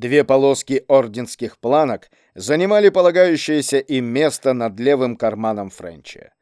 Две полоски орденских планок занимали полагающееся им место над левым карманом Френча.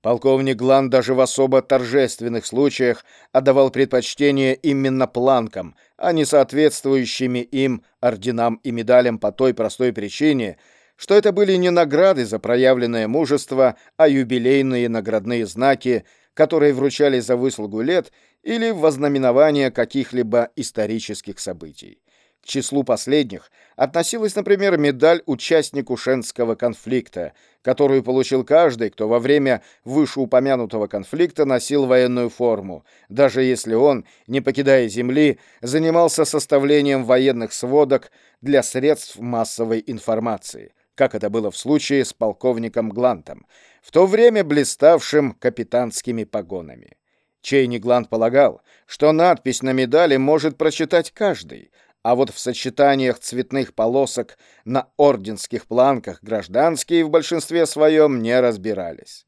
Полковник Глан даже в особо торжественных случаях отдавал предпочтение именно планкам, а не соответствующими им орденам и медалям по той простой причине, что это были не награды за проявленное мужество, а юбилейные наградные знаки, которые вручались за выслугу лет или вознаменование каких-либо исторических событий. К числу последних относилась, например, медаль участнику Шенского конфликта, которую получил каждый, кто во время вышеупомянутого конфликта носил военную форму, даже если он, не покидая земли, занимался составлением военных сводок для средств массовой информации, как это было в случае с полковником Глантом, в то время блиставшим капитанскими погонами. Чейни Глант полагал, что надпись на медали может прочитать каждый, а вот в сочетаниях цветных полосок на орденских планках гражданские в большинстве своем не разбирались.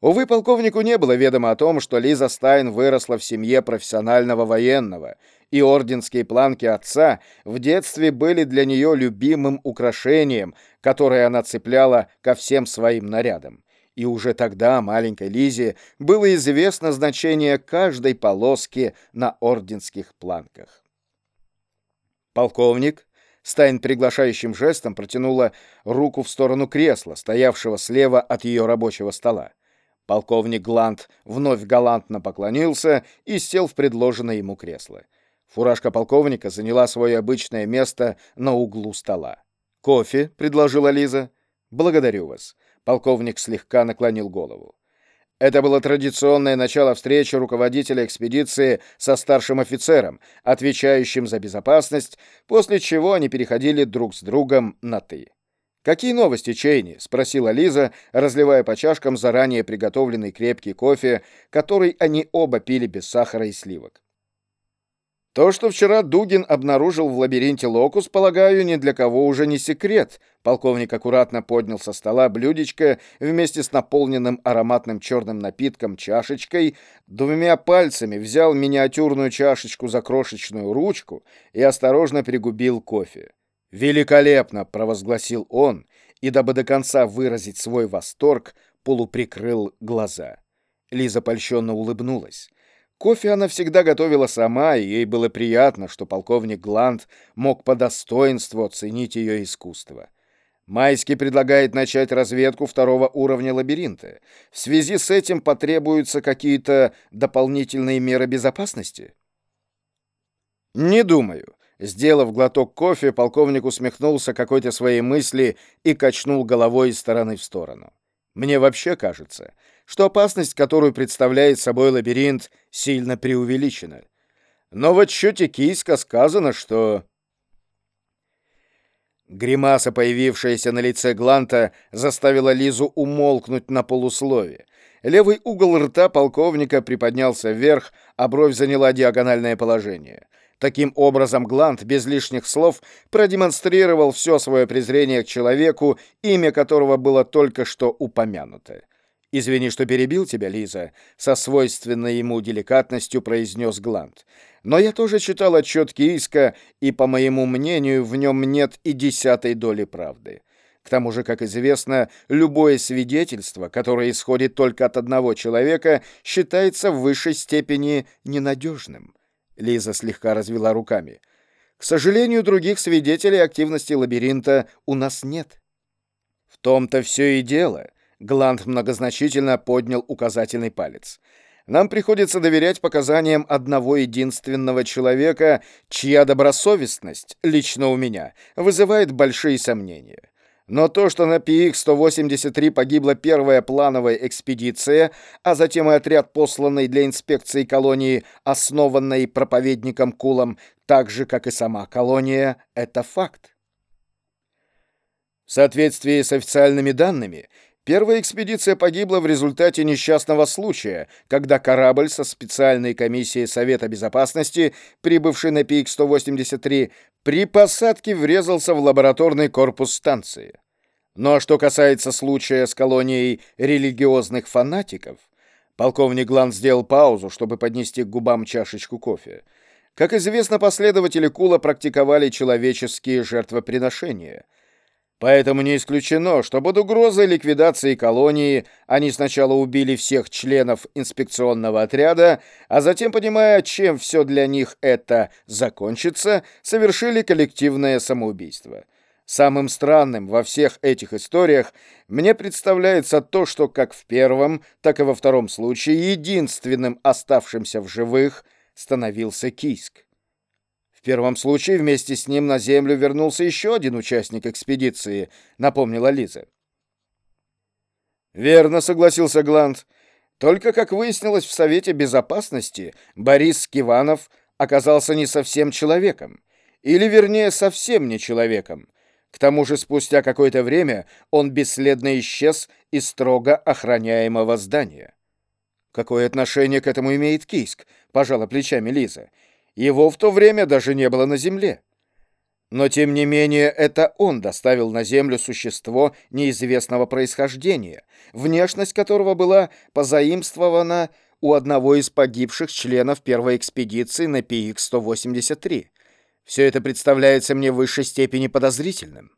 Увы, полковнику не было ведомо о том, что Лиза Стайн выросла в семье профессионального военного, и орденские планки отца в детстве были для нее любимым украшением, которое она цепляла ко всем своим нарядам. И уже тогда маленькой Лизе было известно значение каждой полоски на орденских планках. «Полковник?» Стайн приглашающим жестом протянула руку в сторону кресла, стоявшего слева от ее рабочего стола. Полковник Гланд вновь галантно поклонился и сел в предложенное ему кресло. Фуражка полковника заняла свое обычное место на углу стола. «Кофе?» — предложила Лиза. «Благодарю вас». Полковник слегка наклонил голову. Это было традиционное начало встречи руководителя экспедиции со старшим офицером, отвечающим за безопасность, после чего они переходили друг с другом на «ты». «Какие новости, Чейни?» — спросила Лиза, разливая по чашкам заранее приготовленный крепкий кофе, который они оба пили без сахара и сливок. То, что вчера Дугин обнаружил в лабиринте локус, полагаю, ни для кого уже не секрет. Полковник аккуратно поднял со стола блюдечко вместе с наполненным ароматным черным напитком чашечкой, двумя пальцами взял миниатюрную чашечку за крошечную ручку и осторожно пригубил кофе. «Великолепно!» — провозгласил он, и, дабы до конца выразить свой восторг, полуприкрыл глаза. Лиза польщенно улыбнулась. Кофе она всегда готовила сама, и ей было приятно, что полковник Гланд мог по достоинству оценить ее искусство. Майский предлагает начать разведку второго уровня лабиринта. В связи с этим потребуются какие-то дополнительные меры безопасности? Не думаю. Сделав глоток кофе, полковник усмехнулся какой-то своей мысли и качнул головой из стороны в сторону. Мне вообще кажется, что опасность, которую представляет собой лабиринт, сильно преувеличена. Но в отчете Кийска сказано, что... Гримаса, появившаяся на лице Гланта, заставила Лизу умолкнуть на полуслове. Левый угол рта полковника приподнялся вверх, а бровь заняла диагональное положение. Таким образом, Глант без лишних слов продемонстрировал все свое презрение к человеку, имя которого было только что упомянуто. «Извини, что перебил тебя, Лиза», — со свойственной ему деликатностью произнес Глант. «Но я тоже читал отчет Кийска, и, по моему мнению, в нем нет и десятой доли правды. К тому же, как известно, любое свидетельство, которое исходит только от одного человека, считается в высшей степени ненадежным». Лиза слегка развела руками. «К сожалению, других свидетелей активности лабиринта у нас нет». «В том-то все и дело». Гланд многозначительно поднял указательный палец. Нам приходится доверять показаниям одного единственного человека, чья добросовестность, лично у меня, вызывает большие сомнения. Но то, что на PX-183 погибла первая плановая экспедиция, а затем и отряд, посланный для инспекции колонии, основанный проповедником Кулом, так же, как и сама колония, это факт. В соответствии с официальными данными, Первая экспедиция погибла в результате несчастного случая, когда корабль со специальной комиссией Совета Безопасности, прибывший на ПИК-183, при посадке врезался в лабораторный корпус станции. Ну а что касается случая с колонией религиозных фанатиков, полковник Глан сделал паузу, чтобы поднести к губам чашечку кофе. Как известно, последователи Кула практиковали человеческие жертвоприношения. Поэтому не исключено, что под угрозой ликвидации колонии они сначала убили всех членов инспекционного отряда, а затем, понимая, чем все для них это закончится, совершили коллективное самоубийство. Самым странным во всех этих историях мне представляется то, что как в первом, так и во втором случае единственным оставшимся в живых – становился Кийск. В первом случае вместе с ним на Землю вернулся еще один участник экспедиции, напомнила Лиза. «Верно», — согласился Гланд. «Только, как выяснилось в Совете Безопасности, Борис Скиванов оказался не совсем человеком. Или, вернее, совсем не человеком. К тому же спустя какое-то время он бесследно исчез из строго охраняемого здания. Какое отношение к этому имеет Кийск? Пожала плечами Лиза. Его в то время даже не было на земле. Но, тем не менее, это он доставил на Землю существо неизвестного происхождения, внешность которого была позаимствована у одного из погибших членов первой экспедиции на PX-183. Все это представляется мне в высшей степени подозрительным.